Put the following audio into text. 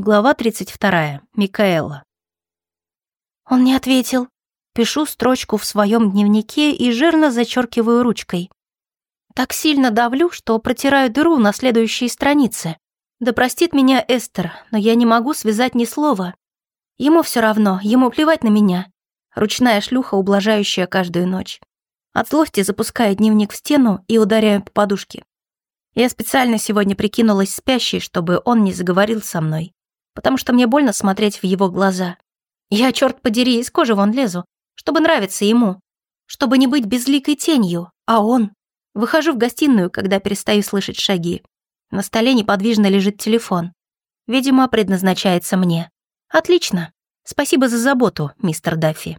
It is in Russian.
Глава 32. Микаэла. Он не ответил. Пишу строчку в своем дневнике и жирно зачеркиваю ручкой. Так сильно давлю, что протираю дыру на следующей странице. Да простит меня Эстер, но я не могу связать ни слова. Ему все равно, ему плевать на меня. Ручная шлюха, ублажающая каждую ночь. От злости запускаю дневник в стену и ударяю по подушке. Я специально сегодня прикинулась спящей, чтобы он не заговорил со мной, потому что мне больно смотреть в его глаза. Я, черт подери, из кожи вон лезу, чтобы нравиться ему, чтобы не быть безликой тенью, а он... Выхожу в гостиную, когда перестаю слышать шаги. На столе неподвижно лежит телефон. Видимо, предназначается мне. Отлично. Спасибо за заботу, мистер Даффи.